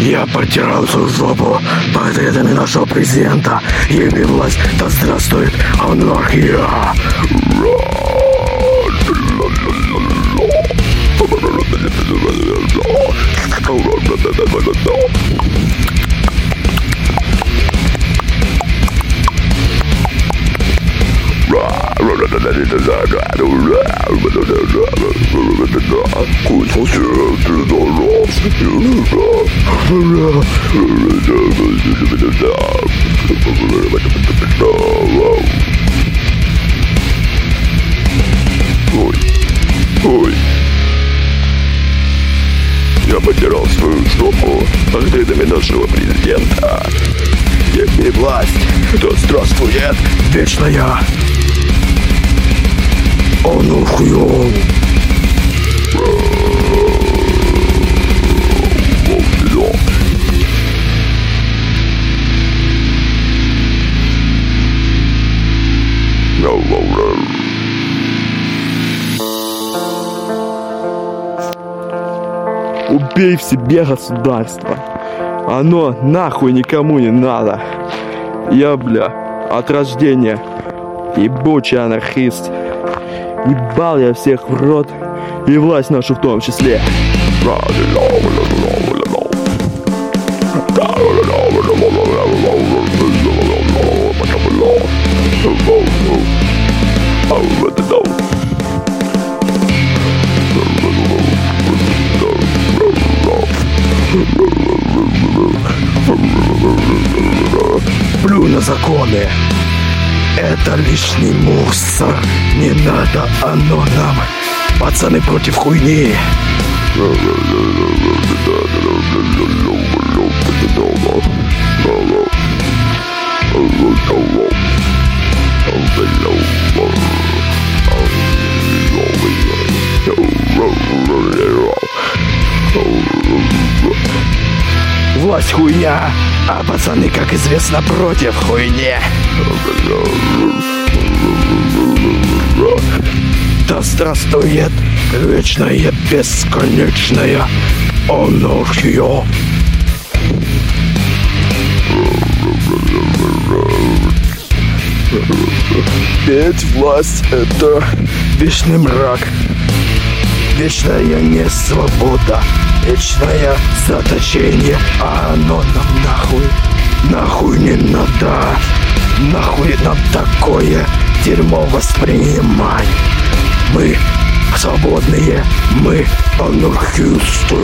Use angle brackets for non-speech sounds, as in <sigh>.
Я потирал свою жопу портретами нашего президента. Еби власть, да здравствует анархия! Ой, ой. Я потерял свою жопу портретами нашего президента. Еби власть, да здравствует Вечная Убей в себе государство. Оно нахуй никому не надо. Я, бля, от рождения ебучий анархист. Ебал я всех в рот и власть нашу в том числе. Плю на законы. Это лишний мусор. Не надо оно нам. Пацаны против хуйни. <laughs> Власть хуйня, а пацаны, как известно, против хуйни. Да здравствует вечная, бесконечная анархия. Ведь власть — это вечный мрак, вечная не свобода, вечное заточение, а оно нам нахуй, нахуй не надо, нахуй нам такое дерьмо воспринимай. Мы свободные, мы анархисты.